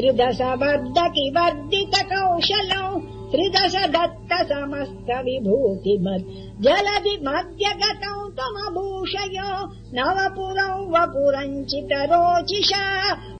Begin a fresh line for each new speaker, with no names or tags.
त्रिदश वर्धति वर्धित कौशलौ त्रिदश दत्त समस्त विभूतिमत् जलभि मध्यगतौ तम भूषयौ नवपुरौ वपुरञ्चित रोचिषा